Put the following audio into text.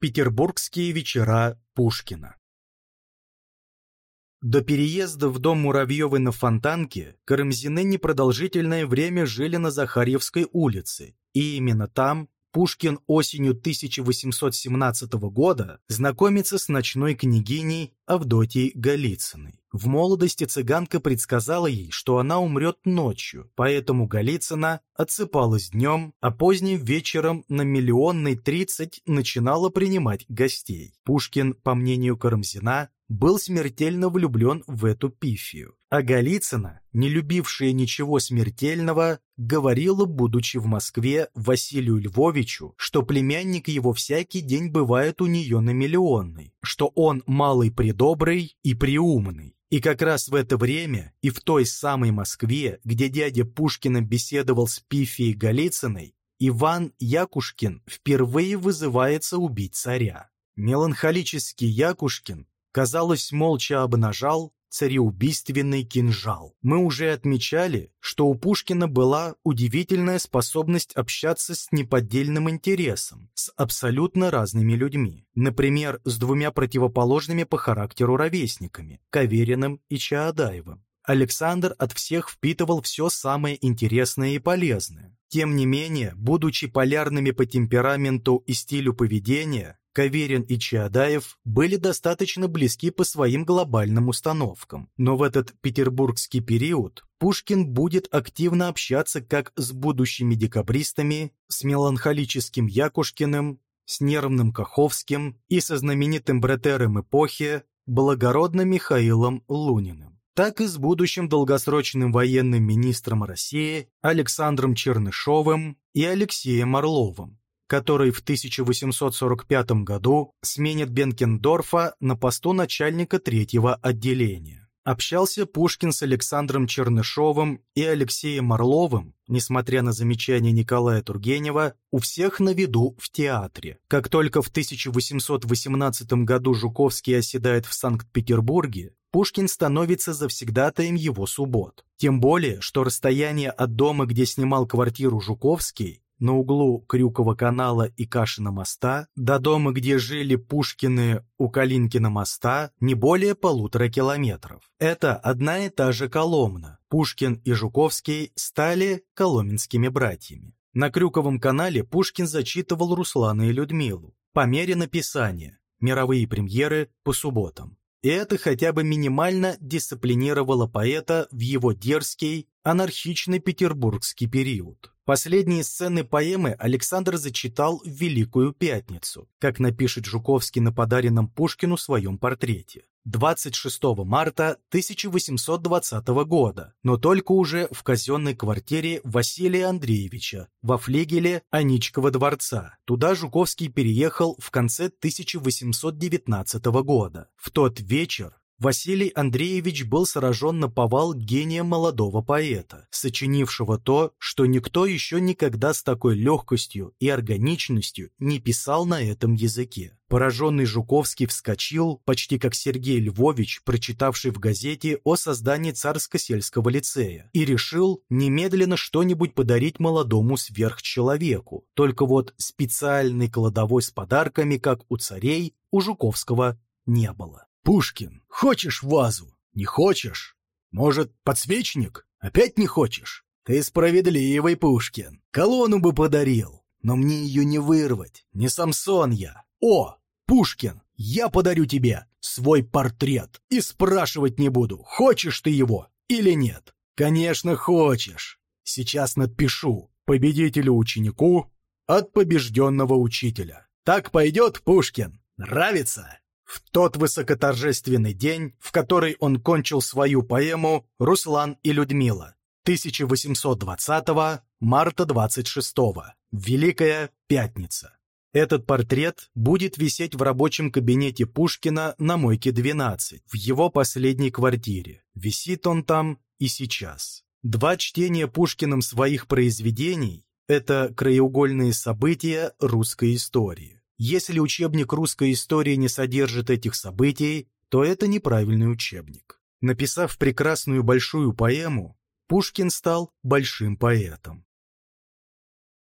Петербургские вечера Пушкина До переезда в дом Муравьевой на Фонтанке Карамзины непродолжительное время жили на Захарьевской улице, и именно там Пушкин осенью 1817 года знакомится с ночной княгиней Авдотьей Голицыной. В молодости цыганка предсказала ей, что она умрет ночью, поэтому Голицына отсыпалась днем, а поздним вечером на миллионной тридцать начинала принимать гостей. Пушкин, по мнению Карамзина, был смертельно влюблен в эту пифию. А Голицына, не любившая ничего смертельного, говорила, будучи в Москве, Василию Львовичу, что племянник его всякий день бывает у нее на миллионной, что он малый предобрый и приумный. И как раз в это время и в той самой Москве, где дядя Пушкина беседовал с Пифией Голицыной, Иван Якушкин впервые вызывается убить царя. Меланхолический Якушкин казалось, молча обнажал цареубийственный кинжал. Мы уже отмечали, что у Пушкина была удивительная способность общаться с неподдельным интересом, с абсолютно разными людьми. Например, с двумя противоположными по характеру ровесниками – Кавериным и Чаадаевым. Александр от всех впитывал все самое интересное и полезное. Тем не менее, будучи полярными по темпераменту и стилю поведения, Каверин и Чаадаев были достаточно близки по своим глобальным установкам, но в этот петербургский период Пушкин будет активно общаться как с будущими декабристами, с меланхолическим Якушкиным, с нервным Каховским и со знаменитым братером эпохи благородным Михаилом Луниным. Так и с будущим долгосрочным военным министром России Александром Чернышовым и Алексеем Орловым, который в 1845 году сменит Бенкендорфа на посту начальника третьего отделения. Общался Пушкин с Александром Чернышовым и Алексеем Орловым, несмотря на замечания Николая Тургенева, у всех на виду в театре. Как только в 1818 году Жуковский оседает в Санкт-Петербурге, Пушкин становится завсегдатаем его суббот. Тем более, что расстояние от дома, где снимал квартиру Жуковский, на углу Крюкова канала и Кашина моста до дома, где жили Пушкины у Калинкина моста, не более полутора километров. Это одна и та же Коломна. Пушкин и Жуковский стали коломенскими братьями. На Крюковом канале Пушкин зачитывал Руслана и Людмилу по мере написания, мировые премьеры по субботам. И это хотя бы минимально дисциплинировало поэта в его дерзкий, анархичный петербургский период. Последние сцены поэмы Александр зачитал в Великую Пятницу, как напишет Жуковский на подаренном Пушкину своем портрете. 26 марта 1820 года, но только уже в казенной квартире Василия Андреевича во флегеле Аничкова дворца. Туда Жуковский переехал в конце 1819 года. В тот вечер Василий Андреевич был сражен на повал гением молодого поэта, сочинившего то, что никто еще никогда с такой легкостью и органичностью не писал на этом языке. Пораженный Жуковский вскочил, почти как Сергей Львович, прочитавший в газете о создании царско-сельского лицея, и решил немедленно что-нибудь подарить молодому сверхчеловеку. Только вот специальной кладовой с подарками, как у царей, у Жуковского не было. Пушкин, хочешь вазу? Не хочешь? Может, подсвечник? Опять не хочешь? Ты справедливый, Пушкин. Колонну бы подарил, но мне ее не вырвать. Не Самсон я. О, Пушкин, я подарю тебе свой портрет и спрашивать не буду, хочешь ты его или нет. Конечно, хочешь. Сейчас надпишу победителю-ученику от побежденного учителя. Так пойдет, Пушкин? Нравится? В тот высокоторжественный день, в который он кончил свою поэму «Руслан и Людмила» 1820 марта 26 Великая Пятница. Этот портрет будет висеть в рабочем кабинете Пушкина на Мойке 12, в его последней квартире. Висит он там и сейчас. Два чтения Пушкиным своих произведений – это краеугольные события русской истории. Если учебник русской истории не содержит этих событий, то это неправильный учебник. Написав прекрасную большую поэму, Пушкин стал большим поэтом.